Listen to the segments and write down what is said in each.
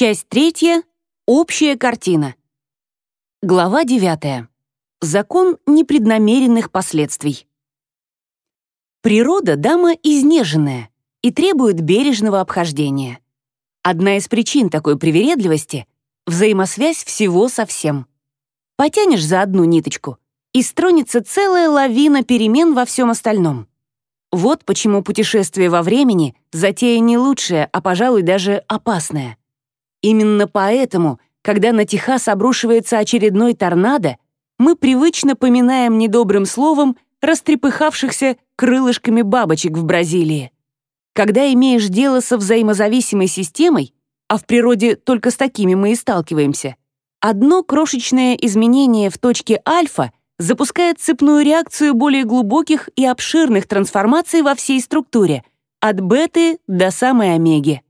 Часть третья. Общая картина. Глава девятая. Закон непреднамеренных последствий. Природа — дама изнеженная и требует бережного обхождения. Одна из причин такой привередливости — взаимосвязь всего со всем. Потянешь за одну ниточку, и стронется целая лавина перемен во всем остальном. Вот почему путешествие во времени — затея не лучшая, а, пожалуй, даже опасная. Именно поэтому, когда на Техас обрушивается очередной торнадо, мы привычно поминаем недобрым словом растрепыхавшихся крылышками бабочек в Бразилии. Когда имеешь дело со взаимозависимой системой, а в природе только с такими мы и сталкиваемся, одно крошечное изменение в точке альфа запускает цепную реакцию более глубоких и обширных трансформаций во всей структуре, от беты до самой омеги.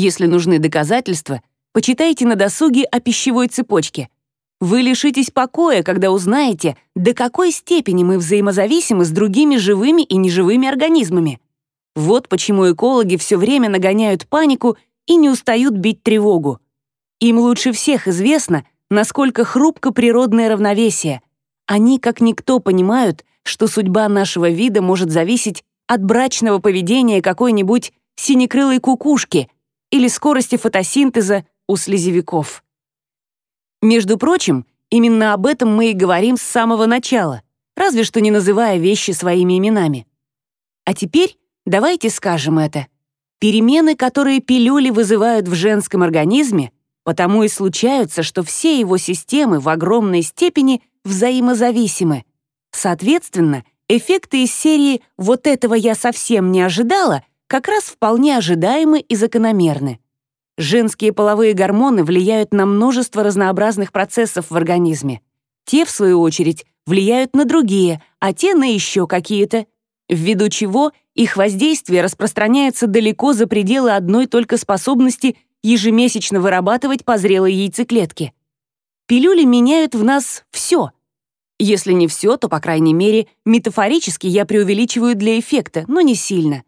Если нужны доказательства, почитайте на досуге о пищевой цепочке — вы лишитесь покоя, когда узнаете, до какой степени мы взаимозависимы с другими живыми и неживыми организмами. Вот почему экологи все время нагоняют панику и не устают бить тревогу. Им лучше всех известно, насколько хрупко природное равновесие. Они, как никто, понимают, что судьба нашего вида может зависеть от брачного поведения какой-нибудь синекрылой кукушки или скорости фотосинтеза у слезевиков. Между прочим, именно об этом мы и говорим с самого начала, разве что не называя вещи своими именами. А теперь давайте скажем это. Перемены, которые пилюли вызывают в женском организме, потому и случаются, что все его системы в огромной степени взаимозависимы. Соответственно, эффекты из серии «вот этого я совсем не ожидала» как раз вполне ожидаемы и закономерны. Женские половые гормоны влияют на множество разнообразных процессов в организме. Те, в свою очередь, влияют на другие, а те на еще какие-то, ввиду чего их воздействие распространяется далеко за пределы одной только способности ежемесячно вырабатывать позрелые яйцеклетки. Пилюли меняют в нас все. Если не все, то, по крайней мере, метафорически я преувеличиваю для эффекта, но не сильно.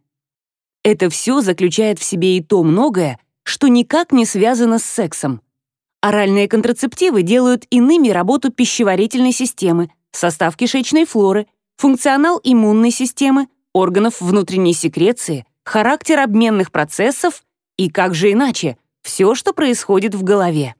Это все заключает в себе и то многое, что никак не связано с сексом. Оральные контрацептивы делают иными работу пищеварительной системы, состав кишечной флоры, функционал иммунной системы, органов внутренней секреции, характер обменных процессов и, как же иначе, все, что происходит в голове.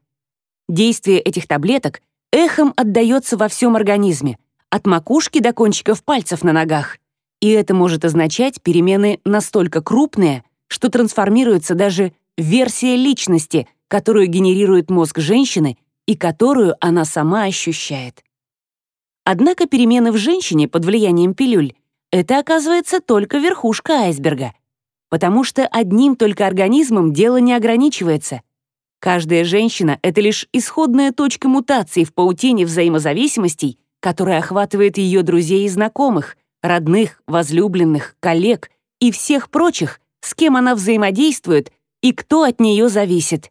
Действие этих таблеток эхом отдается во всем организме, от макушки до кончиков пальцев на ногах. И это может означать перемены настолько крупные, что трансформируются даже версия личности, которую генерирует мозг женщины и которую она сама ощущает. Однако перемены в женщине под влиянием пилюль — это, оказывается, только верхушка айсберга, потому что одним только организмом дело не ограничивается. Каждая женщина — это лишь исходная точка мутации в паутине взаимозависимостей, которая охватывает ее друзей и знакомых, родных, возлюбленных, коллег и всех прочих, с кем она взаимодействует и кто от нее зависит.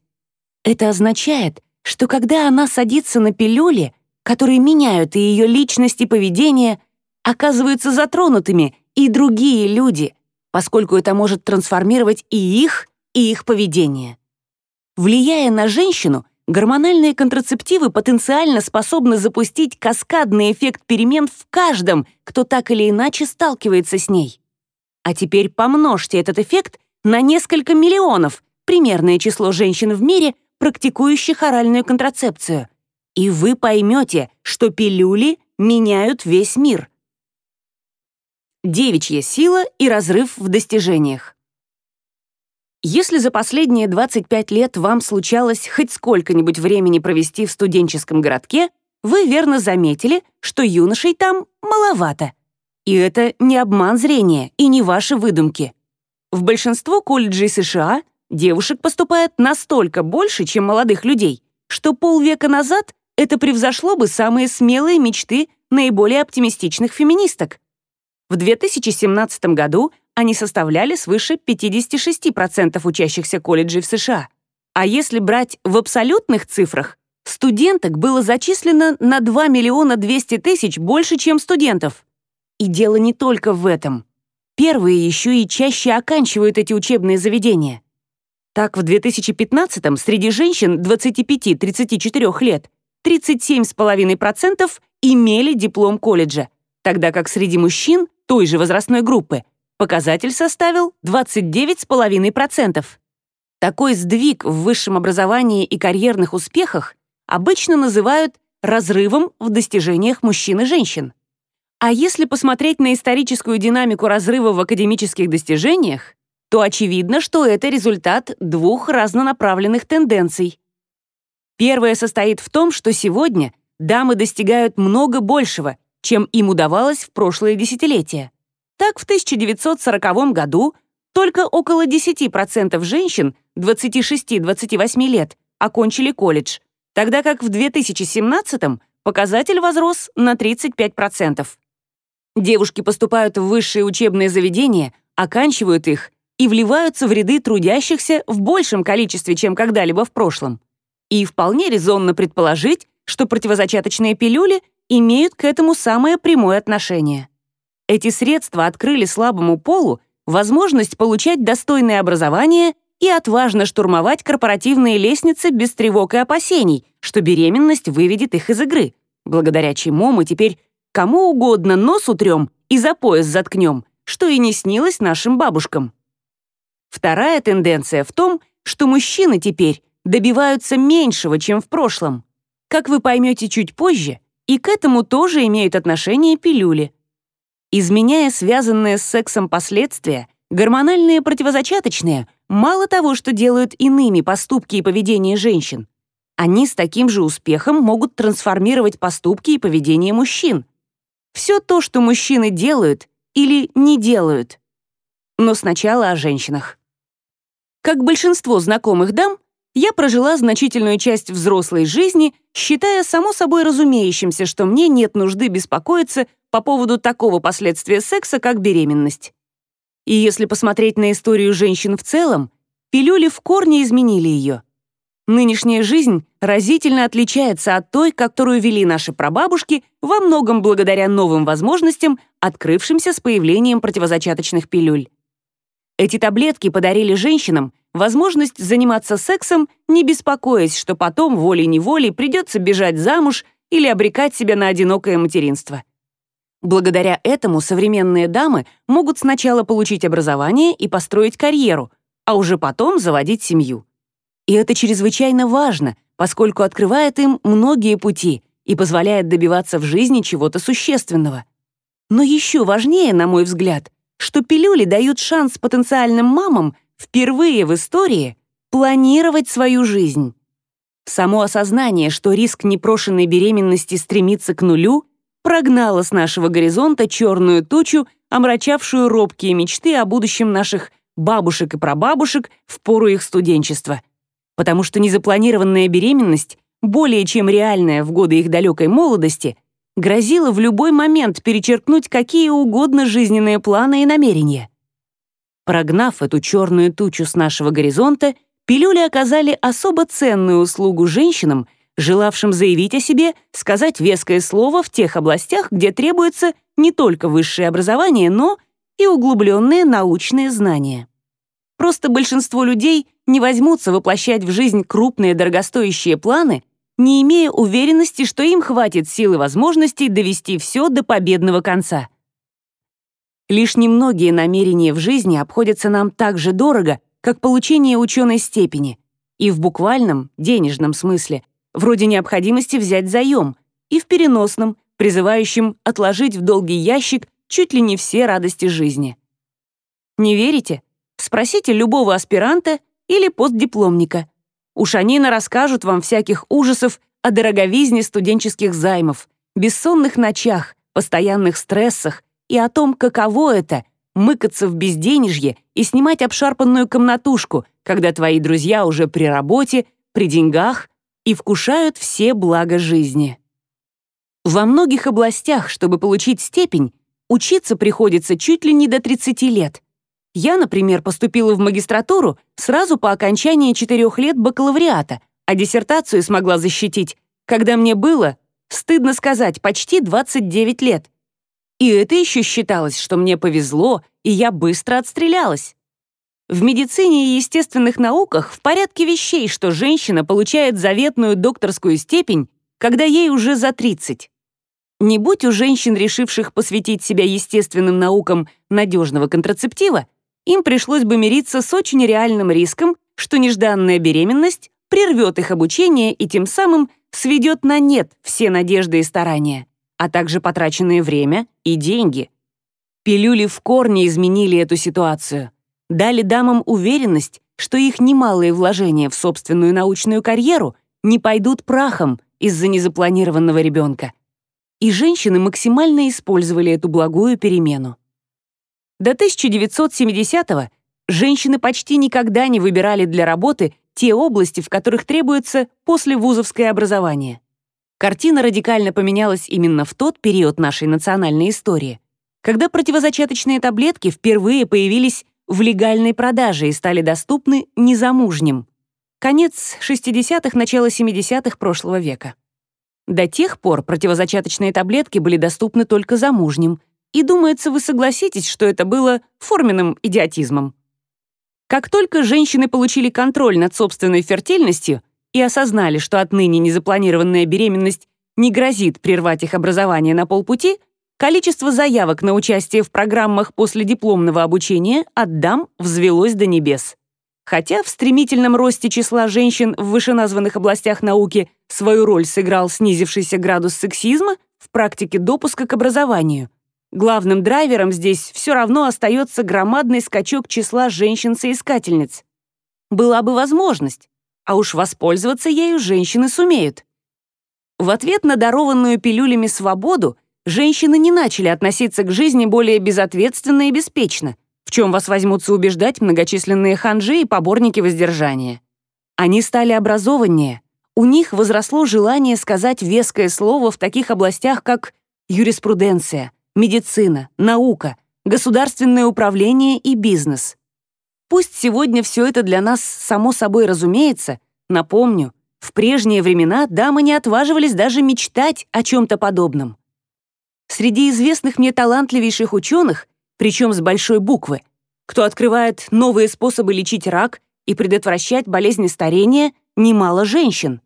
Это означает, что когда она садится на пилюли, которые меняют и ее личность и поведение, оказываются затронутыми и другие люди, поскольку это может трансформировать и их, и их поведение. Влияя на женщину, гормональные контрацептивы потенциально способны запустить каскадный эффект перемен в каждом, кто так или иначе сталкивается с ней. А теперь помножьте этот эффект на несколько миллионов, примерное число женщин в мире, практикующих оральную контрацепцию. И вы поймете, что пилюли меняют весь мир. Девичья сила и разрыв в достижениях. Если за последние 25 лет вам случалось хоть сколько-нибудь времени провести в студенческом городке, вы верно заметили, что юношей там маловато. И это не обман зрения и не ваши выдумки. В большинство колледжей США девушек поступает настолько больше, чем молодых людей, что полвека назад это превзошло бы самые смелые мечты наиболее оптимистичных феминисток. В 2017 году они составляли свыше 56% учащихся колледжей в США. А если брать в абсолютных цифрах, студенток было зачислено на 2 миллиона 200 тысяч больше, чем студентов. И дело не только в этом. Первые еще и чаще оканчивают эти учебные заведения. Так, в 2015-м среди женщин 25-34 лет 37,5% имели диплом колледжа, тогда как среди мужчин той же возрастной группы показатель составил 29,5%. Такой сдвиг в высшем образовании и карьерных успехах обычно называют разрывом в достижениях мужчин и женщин. А если посмотреть на историческую динамику разрыва в академических достижениях, то очевидно, что это результат двух разнонаправленных тенденций. Первая состоит в том, что сегодня дамы достигают много большего, чем им удавалось в прошлые десятилетия. Так, в 1940 году только около 10% женщин 26-28 лет окончили колледж, тогда как в 2017 показатель возрос на 35%. Девушки поступают в высшие учебные заведения, оканчивают их и вливаются в ряды трудящихся в большем количестве, чем когда-либо в прошлом. И вполне резонно предположить, что противозачаточные пилюли имеют к этому самое прямое отношение. Эти средства открыли слабому полу возможность получать достойное образование и отважно штурмовать корпоративные лестницы без тревог и опасений, что беременность выведет их из игры, благодаря чему мы теперь кому угодно нос утрем и за пояс заткнем, что и не снилось нашим бабушкам. Вторая тенденция в том, что мужчины теперь добиваются меньшего, чем в прошлом. Как вы поймете чуть позже, и к этому тоже имеют отношение пилюли. Изменяя связанные с сексом последствия, гормональные противозачаточные мало того, что делают иными поступки и поведение женщин, они с таким же успехом могут трансформировать поступки и поведение мужчин. Все то, что мужчины делают или не делают. Но сначала о женщинах. Как большинство знакомых дам, я прожила значительную часть взрослой жизни, считая само собой разумеющимся, что мне нет нужды беспокоиться по поводу такого последствия секса, как беременность. И если посмотреть на историю женщин в целом, пилюли в корне изменили ее. Нынешняя жизнь разительно отличается от той, которую вели наши прабабушки, во многом благодаря новым возможностям, открывшимся с появлением противозачаточных пилюль. Эти таблетки подарили женщинам возможность заниматься сексом, не беспокоясь, что потом волей-неволей придется бежать замуж или обрекать себя на одинокое материнство. Благодаря этому современные дамы могут сначала получить образование и построить карьеру, а уже потом заводить семью. И это чрезвычайно важно, поскольку открывает им многие пути и позволяет добиваться в жизни чего-то существенного. Но еще важнее, на мой взгляд, что пилюли дают шанс потенциальным мамам впервые в истории планировать свою жизнь. Само осознание, что риск непрошенной беременности стремится к нулю, прогнало с нашего горизонта черную тучу, омрачавшую робкие мечты о будущем наших бабушек и прабабушек в пору их студенчества. Потому что незапланированная беременность, более чем реальная в годы их далекой молодости — грозила в любой момент перечеркнуть какие угодно жизненные планы и намерения. Прогнав эту черную тучу с нашего горизонта, пилюли оказали особо ценную услугу женщинам, желавшим заявить о себе, сказать веское слово в тех областях, где требуется не только высшее образование, но и углубленные научные знания. Просто большинство людей не возьмутся воплощать в жизнь крупные дорогостоящие планы, не имея уверенности, что им хватит сил и возможностей довести все до победного конца. Лишь немногие намерения в жизни обходятся нам так же дорого, как получение ученой степени, и в буквальном, денежном смысле, вроде необходимости взять заем, и в переносном, призывающем отложить в долгий ящик чуть ли не все радости жизни. Не верите? Спросите любого аспиранта или постдипломника. Уж они расскажут вам всяких ужасов о дороговизне студенческих займов, бессонных ночах, постоянных стрессах и о том, каково это — мыкаться в безденежье и снимать обшарпанную комнатушку, когда твои друзья уже при работе, при деньгах и вкушают все блага жизни. Во многих областях, чтобы получить степень, учиться приходится чуть ли не до 30 лет — я, например, поступила в магистратуру сразу по окончании четырех лет бакалавриата, а диссертацию смогла защитить, когда мне было, стыдно сказать, почти 29 лет. И это еще считалось, что мне повезло, и я быстро отстрелялась. В медицине и естественных науках в порядке вещей, что женщина получает заветную докторскую степень, когда ей уже за 30. Не будь у женщин, решивших посвятить себя естественным наукам надежного контрацептива, им пришлось бы мириться с очень реальным риском, что нежданная беременность прервет их обучение и тем самым сведет на нет все надежды и старания, а также потраченное время и деньги. Пилюли в корне изменили эту ситуацию, дали дамам уверенность, что их немалые вложения в собственную научную карьеру не пойдут прахом из-за незапланированного ребенка и женщины максимально использовали эту благую перемену. До 1970-го женщины почти никогда не выбирали для работы те области, в которых требуется послевузовское образование. Картина радикально поменялась именно в тот период нашей национальной истории, когда противозачаточные таблетки впервые появились в легальной продаже и стали доступны незамужним. Конец 60-х, начало 70-х прошлого века. До тех пор противозачаточные таблетки были доступны только замужним, и, думается, вы согласитесь, что это было форменным идиотизмом. Как только женщины получили контроль над собственной фертильностью и осознали, что отныне незапланированная беременность не грозит прервать их образование на полпути, количество заявок на участие в программах после дипломного обучения от дам взвелось до небес. Хотя в стремительном росте числа женщин в вышеназванных областях науки свою роль сыграл снизившийся градус сексизма в практике допуска к образованию. Главным драйвером здесь все равно остается громадный скачок числа женщин-соискательниц. Была бы возможность, а уж воспользоваться ею женщины сумеют. В ответ на дарованную пилюлями свободу женщины не начали относиться к жизни более безответственно и беспечно — в чем вас возьмутся убеждать многочисленные ханжи и поборники воздержания. Они стали образованнее, у них возросло желание сказать веское слово в таких областях, как юриспруденция, медицина, наука, государственное управление и бизнес. Пусть сегодня все это для нас само собой разумеется, напомню, в прежние времена дамы не отваживались даже мечтать о чем-то подобном. Среди известных мне талантливейших ученых причем с большой буквы, кто открывает новые способы лечить рак и предотвращать болезни старения, немало женщин.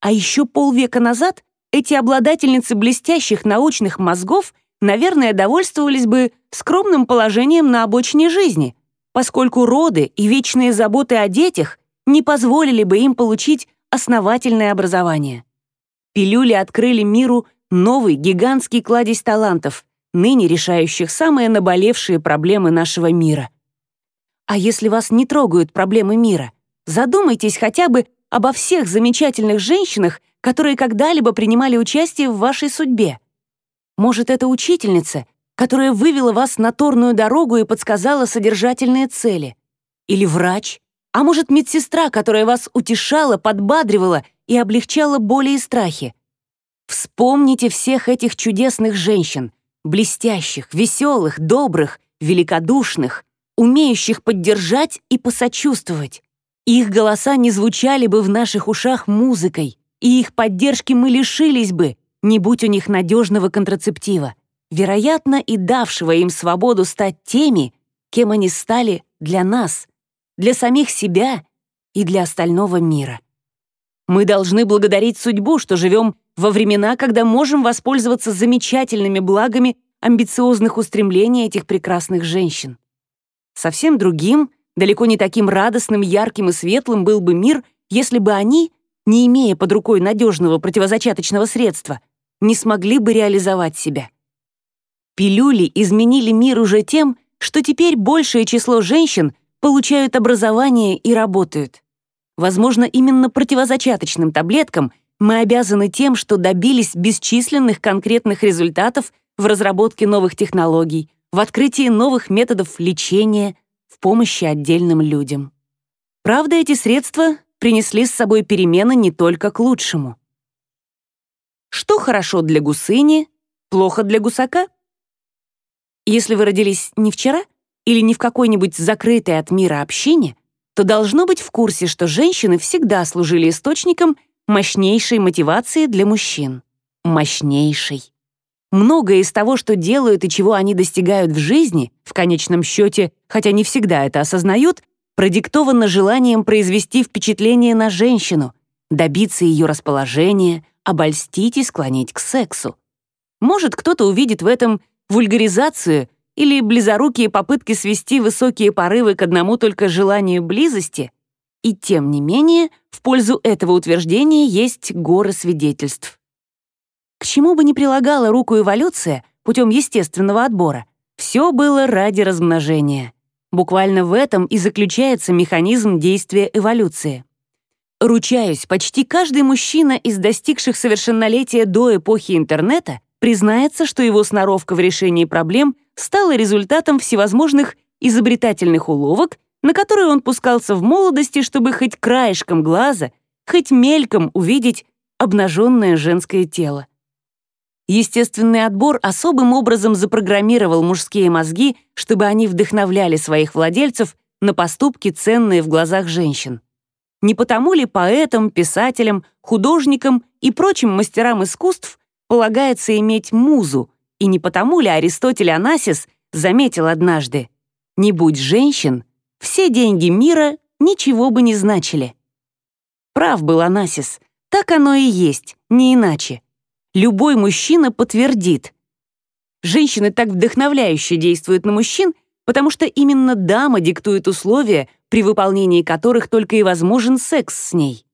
А еще полвека назад эти обладательницы блестящих научных мозгов, наверное, довольствовались бы скромным положением на обочине жизни, поскольку роды и вечные заботы о детях не позволили бы им получить основательное образование. Пилюли открыли миру новый гигантский кладезь талантов, ныне решающих самые наболевшие проблемы нашего мира. А если вас не трогают проблемы мира, задумайтесь хотя бы обо всех замечательных женщинах, которые когда-либо принимали участие в вашей судьбе. Может, это учительница, которая вывела вас на торную дорогу и подсказала содержательные цели. Или врач, а может, медсестра, которая вас утешала, подбадривала и облегчала боли и страхи. Вспомните всех этих чудесных женщин, блестящих, веселых, добрых, великодушных, умеющих поддержать и посочувствовать. Их голоса не звучали бы в наших ушах музыкой, и их поддержки мы лишились бы, не будь у них надежного контрацептива, вероятно, и давшего им свободу стать теми, кем они стали для нас, для самих себя и для остального мира. Мы должны благодарить судьбу, что живем во времена, когда можем воспользоваться замечательными благами амбициозных устремлений этих прекрасных женщин. Совсем другим, далеко не таким радостным, ярким и светлым был бы мир, если бы они, не имея под рукой надежного противозачаточного средства, не смогли бы реализовать себя. Пилюли изменили мир уже тем, что теперь большее число женщин получают образование и работают. Возможно, именно противозачаточным таблеткам мы обязаны тем, что добились бесчисленных конкретных результатов в разработке новых технологий, в открытии новых методов лечения, в помощи отдельным людям. Правда, эти средства принесли с собой перемены не только к лучшему. Что хорошо для гусыни, плохо для гусака? Если вы родились не вчера или не в какой-нибудь закрытой от мира общине, то должно быть в курсе, что женщины всегда служили источником – мощнейшей мотивации для мужчин. Мощнейшей. Многое из того, что делают и чего они достигают в жизни, в конечном счете, хотя не всегда это осознают, продиктовано желанием произвести впечатление на женщину, добиться ее расположения, обольстить и склонить к сексу. Может, кто-то увидит в этом вульгаризацию или близорукие попытки свести высокие порывы к одному только желанию близости, и тем не менее в пользу этого утверждения есть горы свидетельств. К чему бы ни прилагала руку эволюция путем естественного отбора, все было ради размножения. Буквально в этом и заключается механизм действия эволюции. Ручаюсь, почти каждый мужчина из достигших совершеннолетия до эпохи интернета признается, что его сноровка в решении проблем стала результатом всевозможных изобретательных уловок, на которые он пускался в молодости, чтобы хоть краешком глаза, хоть мельком увидеть обнаженное женское тело. Естественный отбор особым образом запрограммировал мужские мозги, чтобы они вдохновляли своих владельцев на поступки, ценные в глазах женщин. Не потому ли поэтам, писателям, художникам и прочим мастерам искусств полагается иметь музу, и не потому ли Аристотель Анасис заметил однажды «Не будь женщин, все деньги мира ничего бы не значили». Прав был Анасис, так оно и есть, не иначе. Любой мужчина подтвердит. Женщины так вдохновляюще действуют на мужчин, потому что именно дама диктует условия, при выполнении которых только и возможен секс с ней.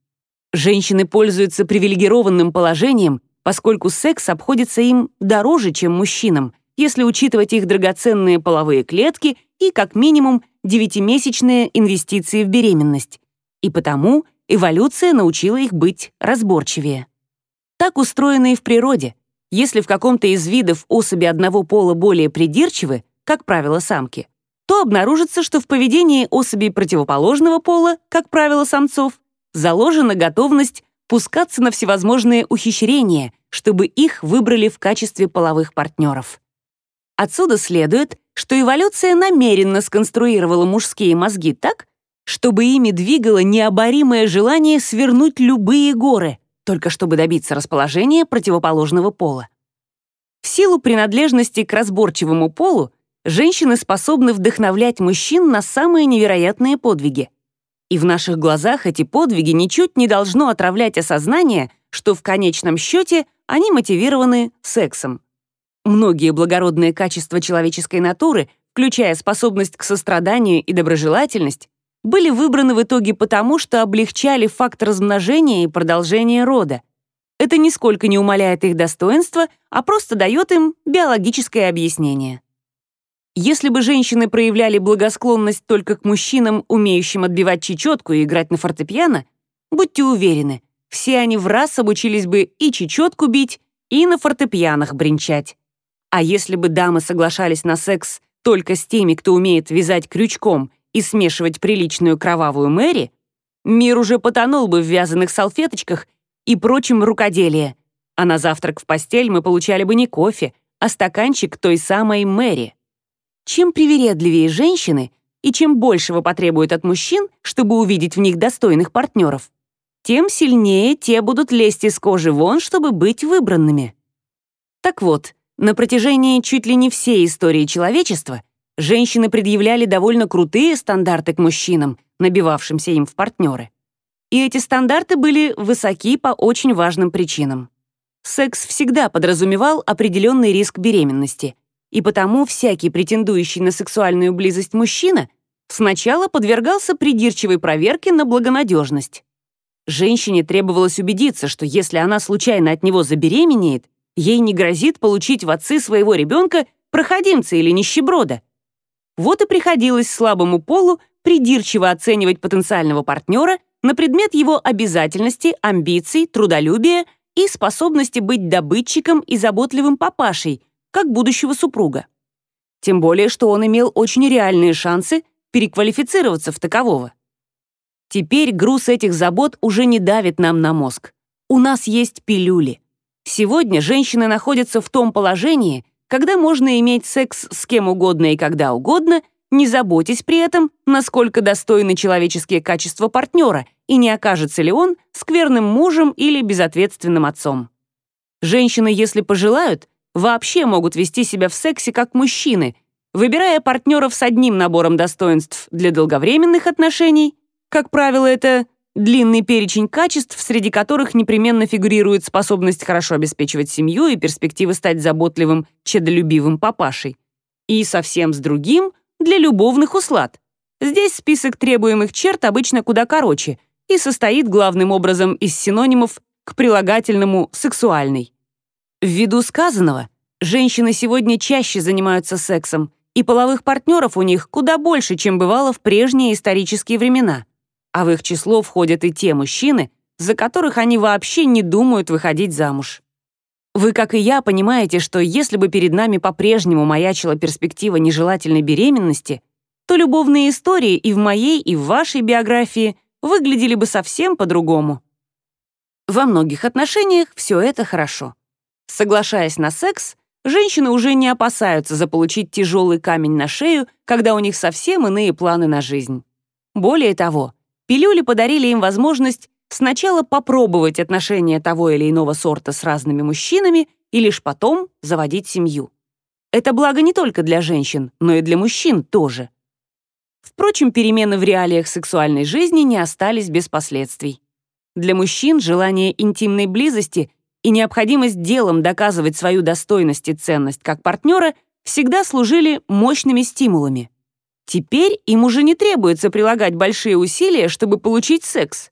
Женщины пользуются привилегированным положением поскольку секс обходится им дороже, чем мужчинам, если учитывать их драгоценные половые клетки и, как минимум, девятимесячные инвестиции в беременность. И потому эволюция научила их быть разборчивее. Так устроено и в природе. Если в каком-то из видов особи одного пола более придирчивы, как правило, самки, то обнаружится, что в поведении особей противоположного пола, как правило, самцов, заложена готовность пускаться на всевозможные ухищрения, чтобы их выбрали в качестве половых партнеров. Отсюда следует, что эволюция намеренно сконструировала мужские мозги так, чтобы ими двигало необоримое желание свернуть любые горы, только чтобы добиться расположения противоположного пола. В силу принадлежности к разборчивому полу женщины способны вдохновлять мужчин на самые невероятные подвиги. И в наших глазах эти подвиги ничуть не должно отравлять осознание, что в конечном счете они мотивированы сексом. Многие благородные качества человеческой натуры, включая способность к состраданию и доброжелательность, были выбраны в итоге потому, что облегчали факт размножения и продолжения рода. Это нисколько не умаляет их достоинства, а просто дает им биологическое объяснение. Если бы женщины проявляли благосклонность только к мужчинам, умеющим отбивать чечетку и играть на фортепиано, будьте уверены, все они в раз обучились бы и чечетку бить, и на фортепианах бренчать. А если бы дамы соглашались на секс только с теми, кто умеет вязать крючком и смешивать приличную кровавую Мэри, мир уже потонул бы в вязаных салфеточках и прочем рукоделии, а на завтрак в постель мы получали бы не кофе, а стаканчик той самой Мэри. Чем привередливее женщины и чем большего потребуют от мужчин, чтобы увидеть в них достойных партнеров, тем сильнее те будут лезть из кожи вон, чтобы быть выбранными. Так вот, на протяжении чуть ли не всей истории человечества женщины предъявляли довольно крутые стандарты к мужчинам, набивавшимся им в партнеры. И эти стандарты были высоки по очень важным причинам. Секс всегда подразумевал определенный риск беременности — и потому всякий претендующий на сексуальную близость мужчина сначала подвергался придирчивой проверке на благонадежность. Женщине требовалось убедиться, что если она случайно от него забеременеет, ей не грозит получить в отцы своего ребенка проходимца или нищеброда. Вот и приходилось слабому полу придирчиво оценивать потенциального партнера на предмет его обязательностей, амбиций, трудолюбия и способности быть добытчиком и заботливым папашей, как будущего супруга. Тем более, что он имел очень реальные шансы переквалифицироваться в такового. Теперь груз этих забот уже не давит нам на мозг. У нас есть пилюли. Сегодня женщины находятся в том положении, когда можно иметь секс с кем угодно и когда угодно, не заботясь при этом, насколько достойны человеческие качества партнера и не окажется ли он скверным мужем или безответственным отцом. Женщины, если пожелают, вообще могут вести себя в сексе как мужчины, выбирая партнеров с одним набором достоинств для долговременных отношений, как правило, это длинный перечень качеств, среди которых непременно фигурирует способность хорошо обеспечивать семью и перспективы стать заботливым, чедолюбивым папашей, и совсем с другим для любовных услад. Здесь список требуемых черт обычно куда короче и состоит главным образом из синонимов к прилагательному «сексуальный». Ввиду сказанного, женщины сегодня чаще занимаются сексом, и половых партнеров у них куда больше, чем бывало в прежние исторические времена. А в их число входят и те мужчины, за которых они вообще не думают выходить замуж. Вы, как и я, понимаете, что если бы перед нами по-прежнему маячила перспектива нежелательной беременности, то любовные истории и в моей, и в вашей биографии выглядели бы совсем по-другому. Во многих отношениях все это хорошо. Соглашаясь на секс, женщины уже не опасаются заполучить тяжелый камень на шею, когда у них совсем иные планы на жизнь. Более того, пилюли подарили им возможность сначала попробовать отношения того или иного сорта с разными мужчинами и лишь потом заводить семью. Это благо не только для женщин, но и для мужчин тоже. Впрочем, перемены в реалиях сексуальной жизни не остались без последствий. Для мужчин желание интимной близости и необходимость делом доказывать свою достойность и ценность как партнера всегда служили мощными стимулами. Теперь им уже не требуется прилагать большие усилия, чтобы получить секс,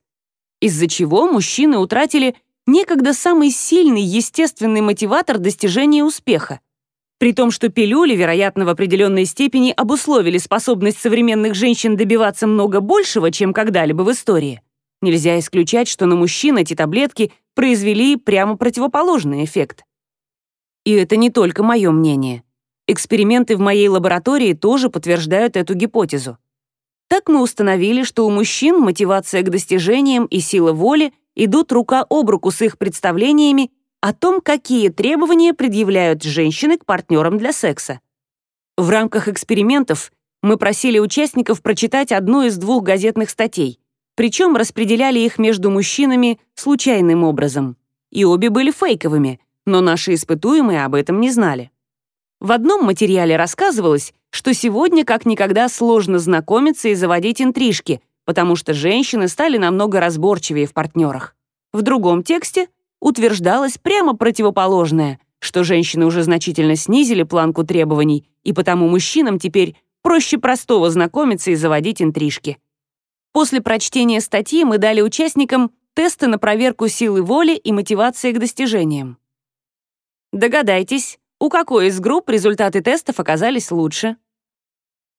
из-за чего мужчины утратили некогда самый сильный естественный мотиватор достижения успеха. При том, что пилюли, вероятно, в определенной степени обусловили способность современных женщин добиваться много большего, чем когда-либо в истории. Нельзя исключать, что на мужчин эти таблетки произвели прямо противоположный эффект. И это не только мое мнение. Эксперименты в моей лаборатории тоже подтверждают эту гипотезу. Так мы установили, что у мужчин мотивация к достижениям и сила воли идут рука об руку с их представлениями о том, какие требования предъявляют женщины к партнерам для секса. В рамках экспериментов мы просили участников прочитать одну из двух газетных статей, причем распределяли их между мужчинами случайным образом. И обе были фейковыми, но наши испытуемые об этом не знали. В одном материале рассказывалось, что сегодня как никогда сложно знакомиться и заводить интрижки, потому что женщины стали намного разборчивее в партнерах. В другом тексте утверждалось прямо противоположное, что женщины уже значительно снизили планку требований, и потому мужчинам теперь проще простого знакомиться и заводить интрижки. После прочтения статьи мы дали участникам тесты на проверку силы воли и мотивации к достижениям. Догадайтесь, у какой из групп результаты тестов оказались лучше?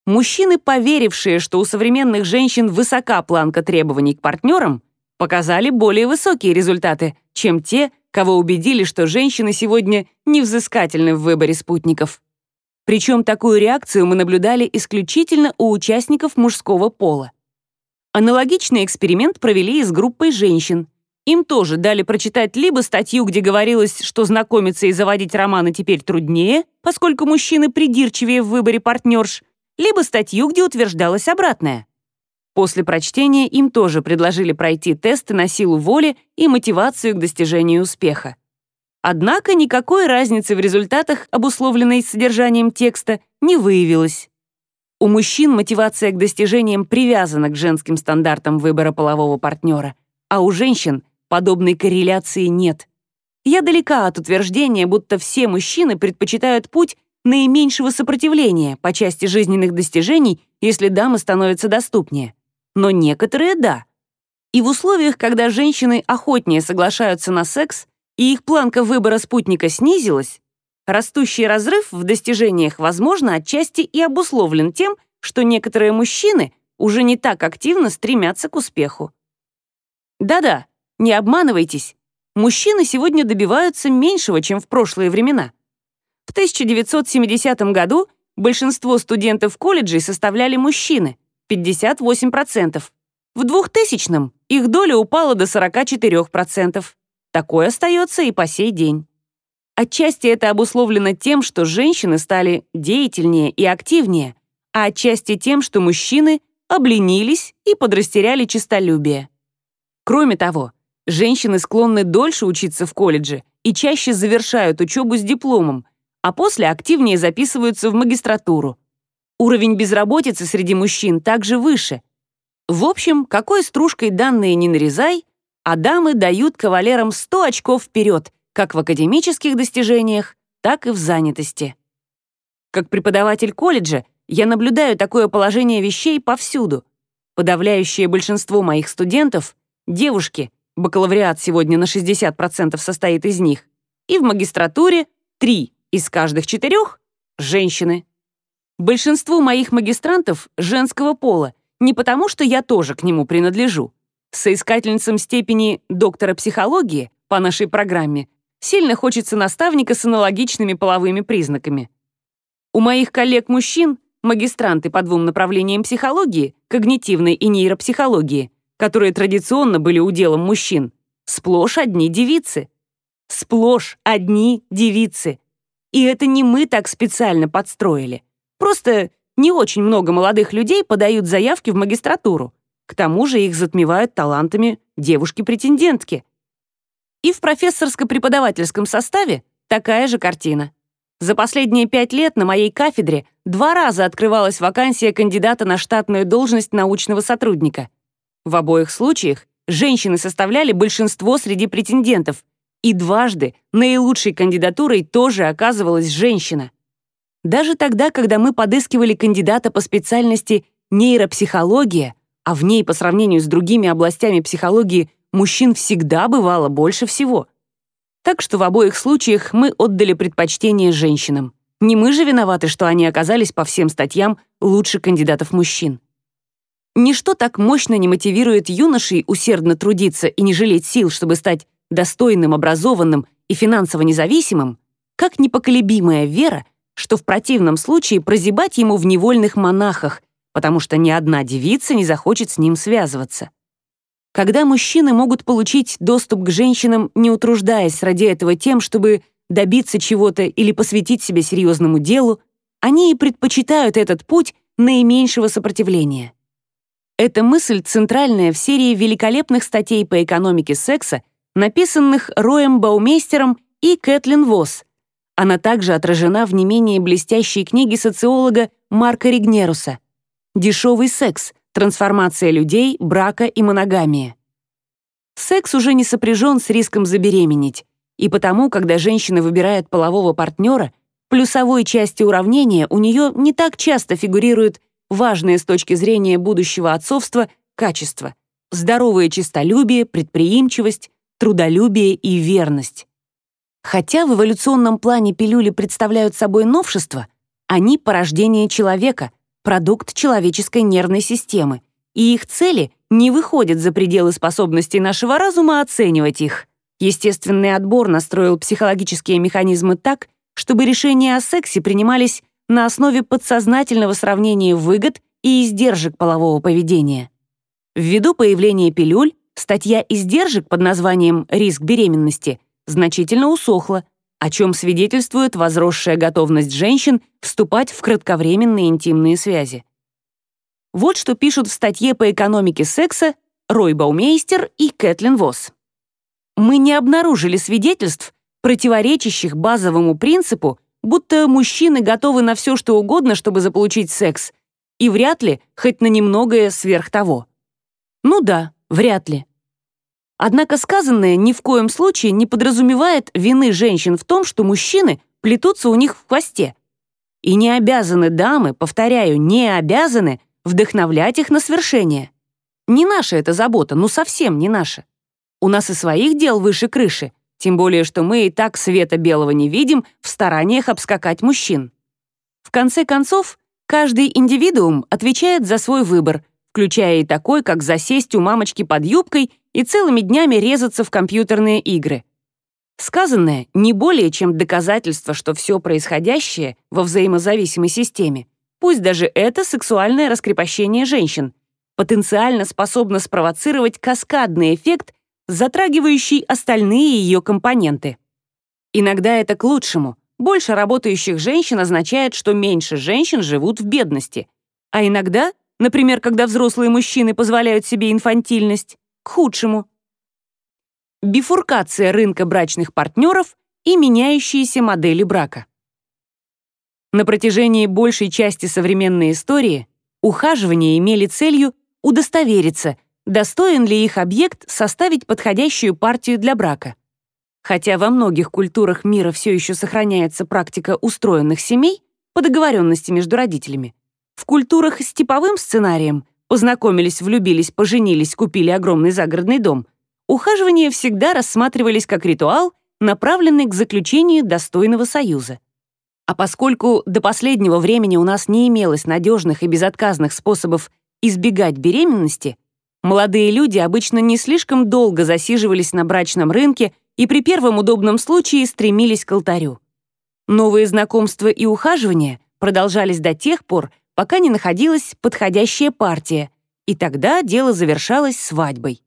Мужчины, поверившие, что у современных женщин высока планка требований к партнерам, показали более высокие результаты, чем те, кого убедили, что женщины сегодня невзыскательны в выборе спутников. Причем такую реакцию мы наблюдали исключительно у участников мужского пола. Аналогичный эксперимент провели и с группой женщин. Им тоже дали прочитать либо статью, где говорилось, что знакомиться и заводить романы теперь труднее, поскольку мужчины придирчивее в выборе партнерш, либо статью, где утверждалось обратное. После прочтения им тоже предложили пройти тесты на силу воли и мотивацию к достижению успеха. Однако никакой разницы в результатах, обусловленной содержанием текста, не выявилось. У мужчин мотивация к достижениям привязана к женским стандартам выбора полового партнера, а у женщин подобной корреляции нет. Я далека от утверждения, будто все мужчины предпочитают путь наименьшего сопротивления по части жизненных достижений, если дамы становятся доступнее. Но некоторые — да. И в условиях, когда женщины охотнее соглашаются на секс, и их планка выбора спутника снизилась, Растущий разрыв в достижениях, возможно, отчасти и обусловлен тем, что некоторые мужчины уже не так активно стремятся к успеху. Да-да, не обманывайтесь, мужчины сегодня добиваются меньшего, чем в прошлые времена. В 1970 году большинство студентов колледжей составляли мужчины, 58%. В 2000-м их доля упала до 44%. Такое остается и по сей день. Отчасти это обусловлено тем, что женщины стали деятельнее и активнее, а отчасти тем, что мужчины обленились и подрастеряли честолюбие. Кроме того, женщины склонны дольше учиться в колледже и чаще завершают учебу с дипломом, а после активнее записываются в магистратуру. Уровень безработицы среди мужчин также выше. В общем, какой стружкой данные не нарезай, а дамы дают кавалерам 100 очков вперед, как в академических достижениях, так и в занятости. Как преподаватель колледжа я наблюдаю такое положение вещей повсюду. Подавляющее большинство моих студентов — девушки, бакалавриат сегодня на 60% состоит из них, и в магистратуре три из каждых четырех — женщины. Большинству моих магистрантов женского пола, не потому что я тоже к нему принадлежу. Соискательницам степени доктора психологии по нашей программе сильно хочется наставника с аналогичными половыми признаками. У моих коллег-мужчин, магистранты по двум направлениям психологии, когнитивной и нейропсихологии, которые традиционно были уделом мужчин, сплошь одни девицы. Сплошь одни девицы. И это не мы так специально подстроили. Просто не очень много молодых людей подают заявки в магистратуру. К тому же их затмевают талантами девушки-претендентки. И в профессорско-преподавательском составе такая же картина. За последние пять лет на моей кафедре два раза открывалась вакансия кандидата на штатную должность научного сотрудника. В обоих случаях женщины составляли большинство среди претендентов, и дважды наилучшей кандидатурой тоже оказывалась женщина. Даже тогда, когда мы подыскивали кандидата по специальности нейропсихология, а в ней по сравнению с другими областями психологии мужчин всегда бывало больше всего. Так что в обоих случаях мы отдали предпочтение женщинам. Не мы же виноваты, что они оказались по всем статьям лучше кандидатов мужчин. Ничто так мощно не мотивирует юношей усердно трудиться и не жалеть сил, чтобы стать достойным, образованным и финансово независимым, как непоколебимая вера что в противном случае прозябать ему в невольных монахах, потому что ни одна девица не захочет с ним связываться. Когда мужчины могут получить доступ к женщинам, не утруждаясь ради этого тем, чтобы добиться чего-то или посвятить себя серьезному делу, они и предпочитают этот путь наименьшего сопротивления. Эта мысль центральная в серии великолепных статей по экономике секса, написанных Роем Баумейстером и Кэтлин Восс, она также отражена в не менее блестящей книге социолога Марка Ригнеруса «Дешевый секс. Трансформация людей, брака и моногамия». Секс уже не сопряжен с риском забеременеть, и потому, когда женщина выбирает полового партнера, плюсовой части уравнения у нее не так часто фигурируют важные с точки зрения будущего отцовства качества — здоровое честолюбие, предприимчивость, трудолюбие и верность. Хотя в эволюционном плане пилюли представляют собой новшество, они — порождение человека, продукт человеческой нервной системы, и их цели не выходят за пределы способностей нашего разума оценивать их. Естественный отбор настроил психологические механизмы так, чтобы решения о сексе принимались на основе подсознательного сравнения выгод и издержек полового поведения. Ввиду появления пилюль, статья издержек под названием «Риск беременности» значительно усохла, о чем свидетельствует возросшая готовность женщин вступать в кратковременные интимные связи. Вот что пишут в статье по экономике секса Рой Баумейстер и Кэтлин Восс. Мы не обнаружили свидетельств, противоречащих базовому принципу, будто мужчины готовы на все, что угодно, чтобы заполучить секс, и вряд ли хоть на немногое сверх того. Ну да, вряд ли. Однако сказанное ни в коем случае не подразумевает вины женщин в том, что мужчины плетутся у них в хвосте. И не обязаны дамы, повторяю, не обязаны вдохновлять их на свершение. Не наша эта забота, ну совсем не наша. У нас и своих дел выше крыши, тем более, что мы и так света белого не видим в стараниях обскакать мужчин. В конце концов, каждый индивидуум отвечает за свой выбор, включая и такой, как засесть у мамочки под юбкой и целыми днями резаться в компьютерные игры. Сказанное не более чем доказательство, что все происходящее во взаимозависимой системе, пусть даже это сексуальное раскрепощение женщин, потенциально способно спровоцировать каскадный эффект, затрагивающий остальные ее компоненты. Иногда это к лучшему. Больше работающих женщин означает, что меньше женщин живут в бедности. А иногда, например, когда взрослые мужчины позволяют себе инфантильность, к худшему. Бифуркация рынка брачных партнеров и меняющиеся модели брака. На протяжении большей части современной истории ухаживания имели целью удостовериться, достоин ли их объект составить подходящую партию для брака. Хотя во многих культурах мира все еще сохраняется практика устроенных семей по договоренности между родителями, в культурах с типовым сценарием познакомились, влюбились, поженились, купили огромный загородный дом, ухаживания всегда рассматривались как ритуал, направленный к заключению достойного союза. А поскольку до последнего времени у нас не имелось надежных и безотказных способов избегать беременности, молодые люди обычно не слишком долго засиживались на брачном рынке и при первом удобном случае стремились к алтарю. Новые знакомства и ухаживания продолжались до тех пор, пока не находилась подходящая партия, и тогда дело завершалось свадьбой.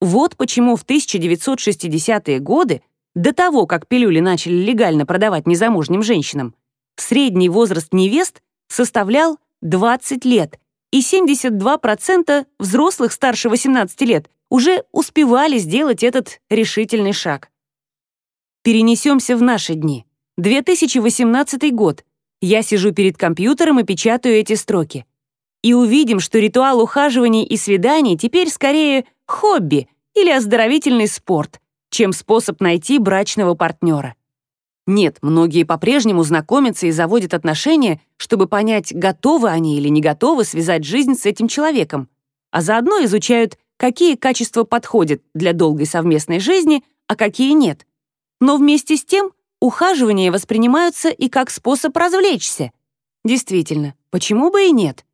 Вот почему в 1960-е годы, до того, как пилюли начали легально продавать незамужним женщинам, средний возраст невест составлял 20 лет, и 72% взрослых старше 18 лет уже успевали сделать этот решительный шаг. Перенесемся в наши дни. 2018 год. Я сижу перед компьютером и печатаю эти строки. И увидим, что ритуал ухаживаний и свиданий теперь скорее хобби или оздоровительный спорт, чем способ найти брачного партнера. Нет, многие по-прежнему знакомятся и заводят отношения, чтобы понять, готовы они или не готовы связать жизнь с этим человеком, а заодно изучают, какие качества подходят для долгой совместной жизни, а какие нет. Но вместе с тем ухаживания воспринимаются и как способ развлечься. Действительно, почему бы и нет?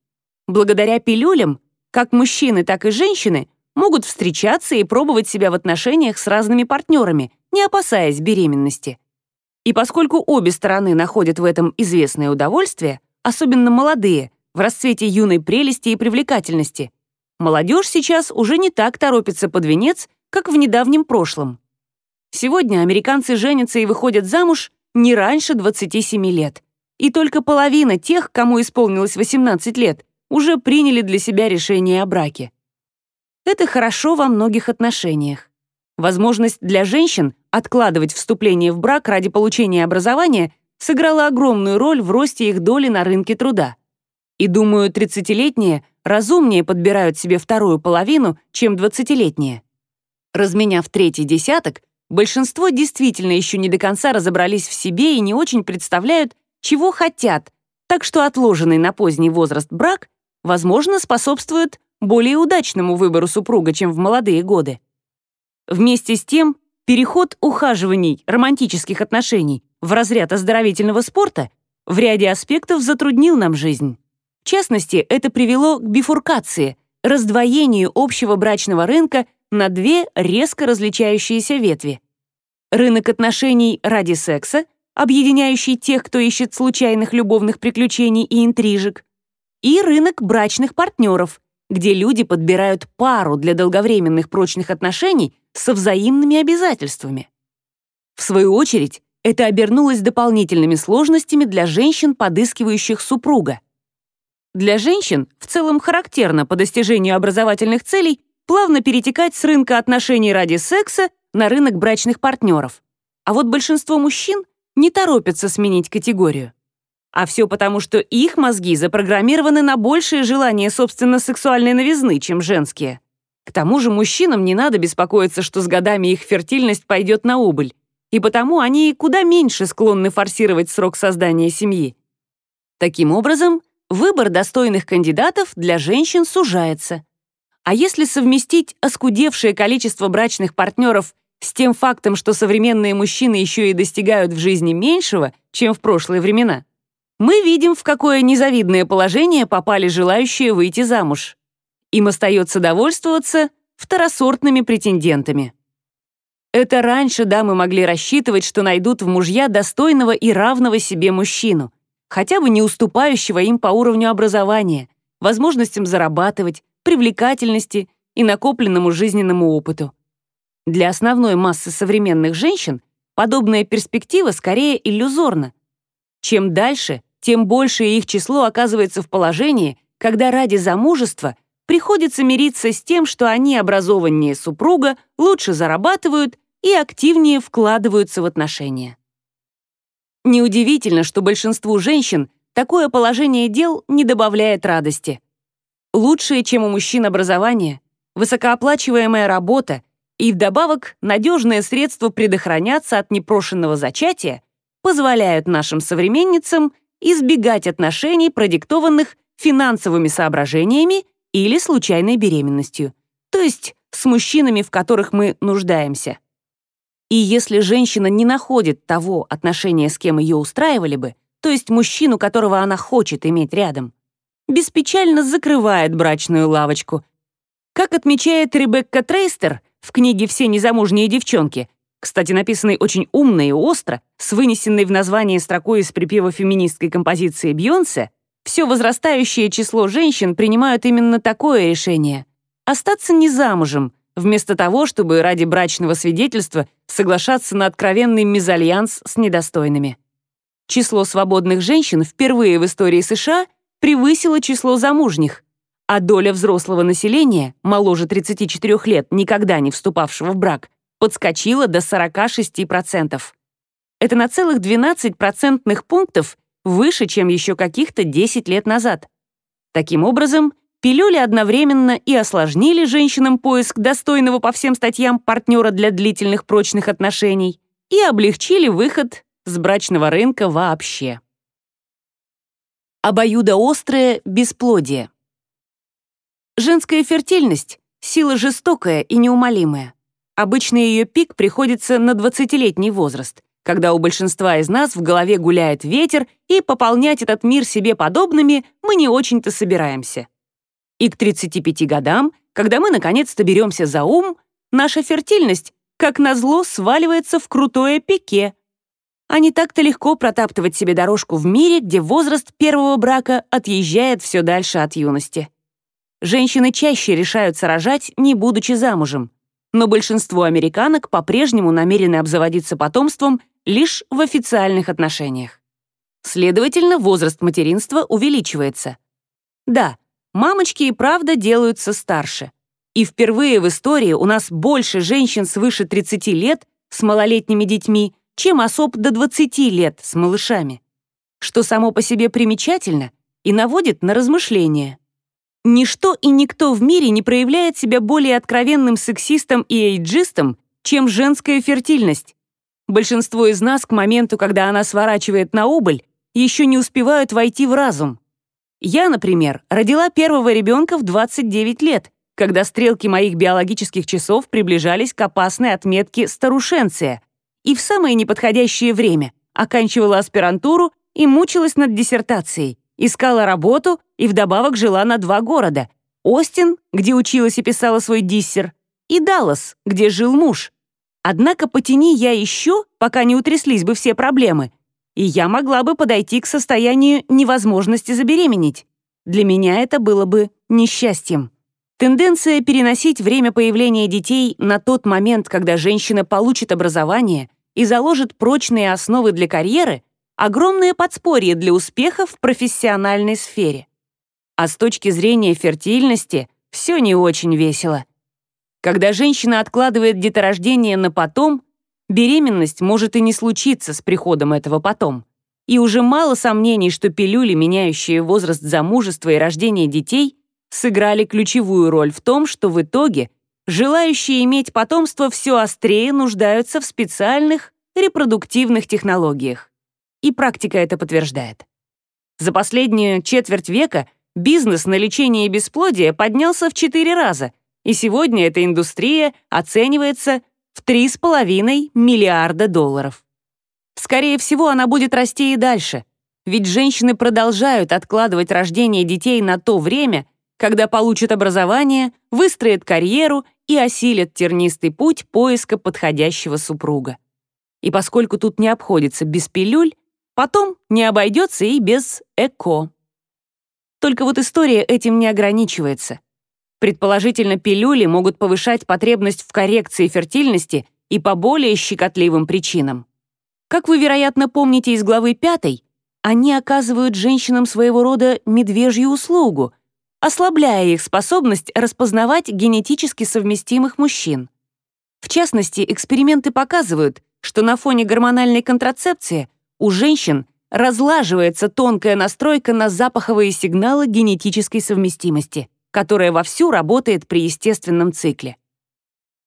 Благодаря пилюлям, как мужчины, так и женщины могут встречаться и пробовать себя в отношениях с разными партнерами, не опасаясь беременности. И поскольку обе стороны находят в этом известное удовольствие, особенно молодые, в расцвете юной прелести и привлекательности, молодежь сейчас уже не так торопится под венец, как в недавнем прошлом. Сегодня американцы женятся и выходят замуж не раньше 27 лет. И только половина тех, кому исполнилось 18 лет, уже приняли для себя решение о браке. Это хорошо во многих отношениях. Возможность для женщин откладывать вступление в брак ради получения образования сыграла огромную роль в росте их доли на рынке труда. И, думаю, 30-летние разумнее подбирают себе вторую половину, чем 20-летние. Разменяв третий десяток, большинство действительно еще не до конца разобрались в себе и не очень представляют, чего хотят, так что отложенный на поздний возраст брак, возможно, способствует более удачному выбору супруга, чем в молодые годы. Вместе с тем, переход ухаживаний, романтических отношений в разряд оздоровительного спорта в ряде аспектов затруднил нам жизнь. В частности, это привело к бифуркации, раздвоению общего брачного рынка на две резко различающиеся ветви. Рынок отношений ради секса, объединяющий тех, кто ищет случайных любовных приключений и интрижек, и рынок брачных партнеров, где люди подбирают пару для долговременных прочных отношений со взаимными обязательствами. В свою очередь, это обернулось дополнительными сложностями для женщин, подыскивающих супруга. Для женщин в целом характерно по достижению образовательных целей плавно перетекать с рынка отношений ради секса на рынок брачных партнеров. А вот большинство мужчин не торопятся сменить категорию. А все потому, что их мозги запрограммированы на большее желание собственно сексуальной новизны, чем женские. К тому же мужчинам не надо беспокоиться, что с годами их фертильность пойдет на убыль, и потому они куда меньше склонны форсировать срок создания семьи. Таким образом, выбор достойных кандидатов для женщин сужается. А если совместить оскудевшее количество брачных партнеров с тем фактом, что современные мужчины еще и достигают в жизни меньшего, чем в прошлые времена, мы видим, в какое незавидное положение попали желающие выйти замуж. Им остается довольствоваться второсортными претендентами. Это раньше дамы могли рассчитывать, что найдут в мужья достойного и равного себе мужчину, хотя бы не уступающего им по уровню образования, возможностям зарабатывать, привлекательности и накопленному жизненному опыту. Для основной массы современных женщин подобная перспектива скорее иллюзорна. Чем дальше, тем большее их число оказывается в положении, когда ради замужества приходится мириться с тем, что они образованнее супруга, лучше зарабатывают и активнее вкладываются в отношения. Неудивительно, что большинству женщин такое положение дел не добавляет радости. Лучшее, чем у мужчин образование, высокооплачиваемая работа и вдобавок надежное средство предохраняться от непрошенного зачатия позволяют нашим современницам избегать отношений, продиктованных финансовыми соображениями или случайной беременностью, то есть с мужчинами, в которых мы нуждаемся. И если женщина не находит того отношения, с кем ее устраивали бы, то есть мужчину, которого она хочет иметь рядом, беспечально закрывает брачную лавочку. Как отмечает Ребекка Трейстер в книге «Все незамужние девчонки», кстати, написанной очень умно и остро, с вынесенной в название строкой из припева феминистской композиции Бьонсе, все возрастающее число женщин принимают именно такое решение — остаться не замужем, вместо того, чтобы ради брачного свидетельства соглашаться на откровенный мезальянс с недостойными. Число свободных женщин впервые в истории США превысило число замужних, а доля взрослого населения, моложе 34 лет, никогда не вступавшего в брак, подскочила до 46%. Это на целых 12 процентных пунктов выше, чем еще каких-то 10 лет назад. Таким образом, пилюли одновременно и осложнили женщинам поиск достойного по всем статьям партнера для длительных прочных отношений и облегчили выход с брачного рынка вообще. Обоюдоострое бесплодие. Женская фертильность — сила жестокая и неумолимая. Обычно ее пик приходится на 20-летний возраст, когда у большинства из нас в голове гуляет ветер, и пополнять этот мир себе подобными мы не очень-то собираемся. И к 35 годам, когда мы наконец-то беремся за ум, наша фертильность, как назло, сваливается в крутое пике, а не так-то легко протаптывать себе дорожку в мире, где возраст первого брака отъезжает все дальше от юности. Женщины чаще решаются рожать, не будучи замужем, но большинство американок по-прежнему намерены обзаводиться потомством лишь в официальных отношениях. Следовательно, возраст материнства увеличивается. Да, мамочки и правда делаются старше. И впервые в истории у нас больше женщин свыше 30 лет с малолетними детьми, чем особ до 20 лет с малышами, что само по себе примечательно и наводит на размышления. Ничто и никто в мире не проявляет себя более откровенным сексистом и эйджистом, чем женская фертильность. Большинство из нас к моменту, когда она сворачивает на убыль, еще не успевают войти в разум. Я, например, родила первого ребенка в 29 лет, когда стрелки моих биологических часов приближались к опасной отметке старушенция, и в самое неподходящее время оканчивала аспирантуру и мучилась над диссертацией, искала работу и вдобавок жила на два города — Остин, где училась и писала свой диссер, и Даллас, где жил муж. Однако потяни я еще, пока не утряслись бы все проблемы, и я могла бы подойти к состоянию невозможности забеременеть. Для меня это было бы несчастьем. Тенденция переносить время появления детей на тот момент, когда женщина получит образование, и заложит прочные основы для карьеры, огромное подспорье для успеха в профессиональной сфере. А с точки зрения фертильности все не очень весело. Когда женщина откладывает деторождение на потом, беременность может и не случиться с приходом этого потом. И уже мало сомнений, что пилюли, меняющие возраст замужества и рождения детей, сыграли ключевую роль в том, что в итоге желающие иметь потомство все острее нуждаются в специальных репродуктивных технологиях. И практика это подтверждает. За последнюю четверть века бизнес на лечение бесплодия поднялся в четыре раза, и сегодня эта индустрия оценивается в 3,5 миллиарда долларов. Скорее всего, она будет расти и дальше, ведь женщины продолжают откладывать рождение детей на то время, когда получат образование, выстроят карьеру и осилят тернистый путь поиска подходящего супруга. И поскольку тут не обходится без пилюль, потом не обойдется и без ЭКО. Только вот история этим не ограничивается. Предположительно, пилюли могут повышать потребность в коррекции фертильности и по более щекотливым причинам. Как вы, вероятно, помните из главы 5, они оказывают женщинам своего рода медвежью услугу — ослабляя их способность распознавать генетически совместимых мужчин. В частности, эксперименты показывают, что на фоне гормональной контрацепции у женщин разлаживается тонкая настройка на запаховые сигналы генетической совместимости, которая вовсю работает при естественном цикле.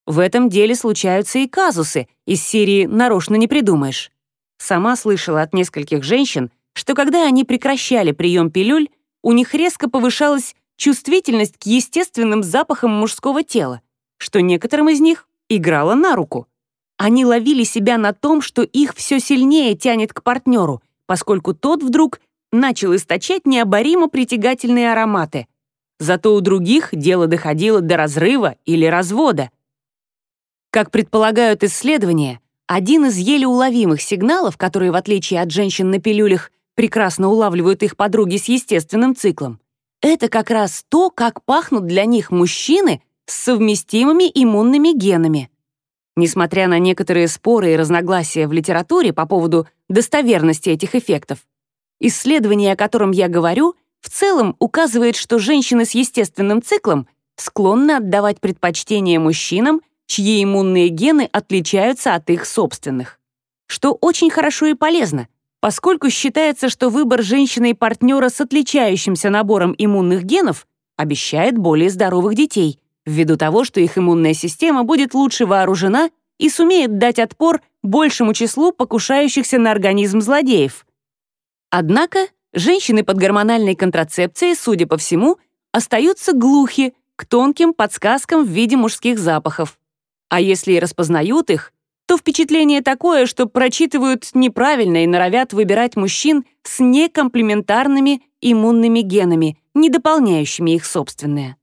В этом деле случаются и казусы из серии «нарочно не придумаешь». Сама слышала от нескольких женщин, что когда они прекращали прием пилюль, у них резко повышалась чувствительность к естественным запахам мужского тела, что некоторым из них играло на руку. Они ловили себя на том, что их все сильнее тянет к партнеру, поскольку тот вдруг начал источать необоримо притягательные ароматы. Зато у других дело доходило до разрыва или развода. Как предполагают исследования, один из еле уловимых сигналов, которые, в отличие от женщин на пилюлях, прекрасно улавливают их подруги с естественным циклом, это как раз то, как пахнут для них мужчины с совместимыми иммунными генами. Несмотря на некоторые споры и разногласия в литературе по поводу достоверности этих эффектов, исследование, о котором я говорю, в целом указывает, что женщины с естественным циклом склонны отдавать предпочтение мужчинам, чьи иммунные гены отличаются от их собственных. Что очень хорошо и полезно, поскольку считается, что выбор женщины и партнера с отличающимся набором иммунных генов обещает более здоровых детей, ввиду того, что их иммунная система будет лучше вооружена и сумеет дать отпор большему числу покушающихся на организм злодеев. Однако женщины под гормональной контрацепцией, судя по всему, остаются глухи к тонким подсказкам в виде мужских запахов. А если и распознают их, то впечатление такое, что прочитывают неправильно и норовят выбирать мужчин с некомплементарными иммунными генами, не дополняющими их собственные.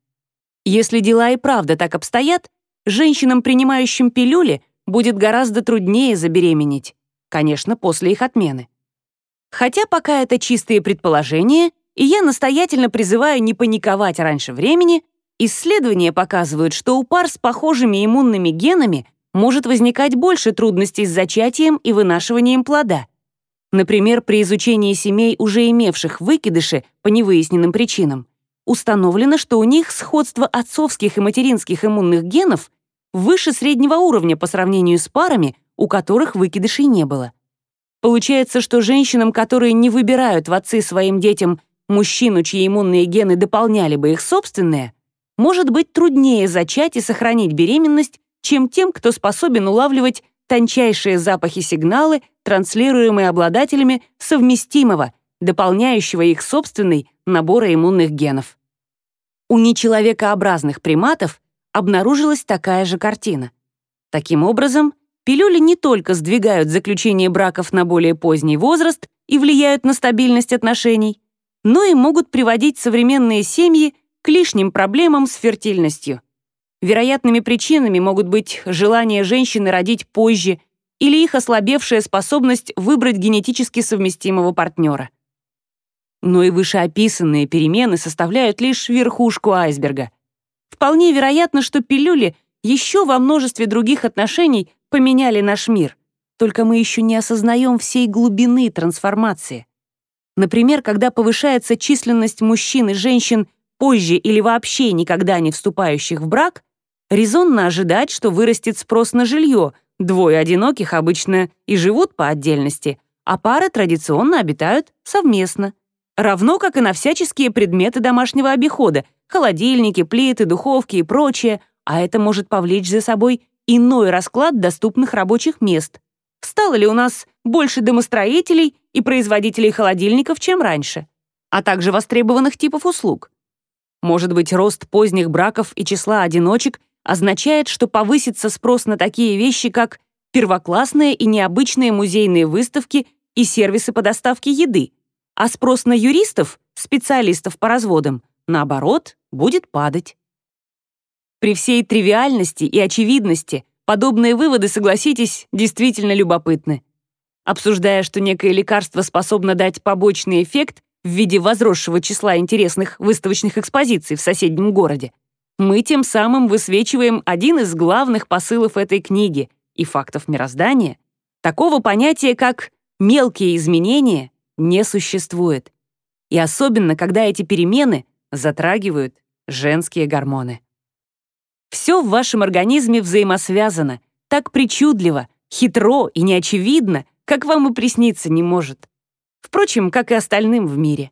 Если дела и правда так обстоят, женщинам, принимающим пилюли, будет гораздо труднее забеременеть, конечно, после их отмены. Хотя пока это чистые предположения, и я настоятельно призываю не паниковать раньше времени, исследования показывают, что у пар с похожими иммунными генами может возникать больше трудностей с зачатием и вынашиванием плода. Например, при изучении семей, уже имевших выкидыши по невыясненным причинам, установлено, что у них сходство отцовских и материнских иммунных генов выше среднего уровня по сравнению с парами, у которых выкидышей не было. Получается, что женщинам, которые не выбирают в отцы своим детям мужчину, чьи иммунные гены дополняли бы их собственные, может быть труднее зачать и сохранить беременность, чем тем, кто способен улавливать тончайшие запахи-сигналы, транслируемые обладателями совместимого, дополняющего их собственный набора иммунных генов. У нечеловекообразных приматов обнаружилась такая же картина. Таким образом, пилюли не только сдвигают заключение браков на более поздний возраст и влияют на стабильность отношений, но и могут приводить современные семьи к лишним проблемам с фертильностью. Вероятными причинами могут быть желание женщины родить позже или их ослабевшая способность выбрать генетически совместимого партнера но и вышеописанные перемены составляют лишь верхушку айсберга. Вполне вероятно, что пилюли еще во множестве других отношений поменяли наш мир, только мы еще не осознаем всей глубины трансформации. Например, когда повышается численность мужчин и женщин позже или вообще никогда не вступающих в брак, резонно ожидать, что вырастет спрос на жилье, двое одиноких обычно и живут по отдельности, а пары традиционно обитают совместно. Равно как и на всяческие предметы домашнего обихода, холодильники, плиты, духовки и прочее, а это может повлечь за собой иной расклад доступных рабочих мест. Стало ли у нас больше домостроителей и производителей холодильников, чем раньше, а также востребованных типов услуг? Может быть, рост поздних браков и числа одиночек означает, что повысится спрос на такие вещи, как первоклассные и необычные музейные выставки и сервисы по доставке еды, а спрос на юристов, специалистов по разводам, наоборот, будет падать. При всей тривиальности и очевидности подобные выводы, согласитесь, действительно любопытны. Обсуждая, что некое лекарство способно дать побочный эффект в виде возросшего числа интересных выставочных экспозиций в соседнем городе, мы тем самым высвечиваем один из главных посылов этой книги и фактов мироздания, такого понятия, как «мелкие изменения» не существует. И особенно, когда эти перемены затрагивают женские гормоны. Все в вашем организме взаимосвязано, так причудливо, хитро и неочевидно, как вам и присниться не может. Впрочем, как и остальным в мире.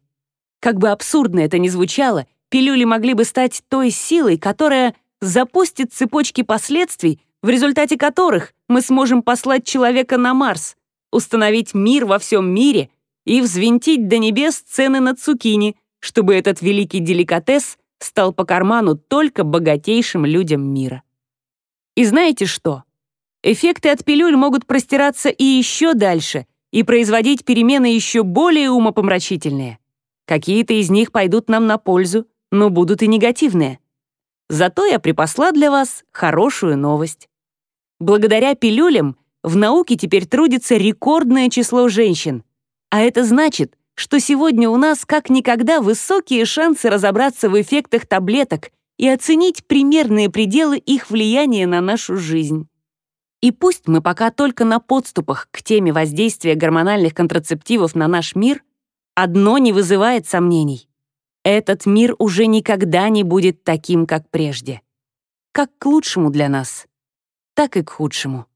Как бы абсурдно это ни звучало, пилюли могли бы стать той силой, которая запустит цепочки последствий, в результате которых мы сможем послать человека на Марс, установить мир во всем мире и взвинтить до небес цены на цукини, чтобы этот великий деликатес стал по карману только богатейшим людям мира. И знаете что? Эффекты от пилюль могут простираться и еще дальше и производить перемены еще более умопомрачительные. Какие-то из них пойдут нам на пользу, но будут и негативные. Зато я припасла для вас хорошую новость. Благодаря пилюлям в науке теперь трудится рекордное число женщин. А это значит, что сегодня у нас как никогда высокие шансы разобраться в эффектах таблеток и оценить примерные пределы их влияния на нашу жизнь. И пусть мы пока только на подступах к теме воздействия гормональных контрацептивов на наш мир, одно не вызывает сомнений. Этот мир уже никогда не будет таким, как прежде. Как к лучшему для нас, так и к худшему.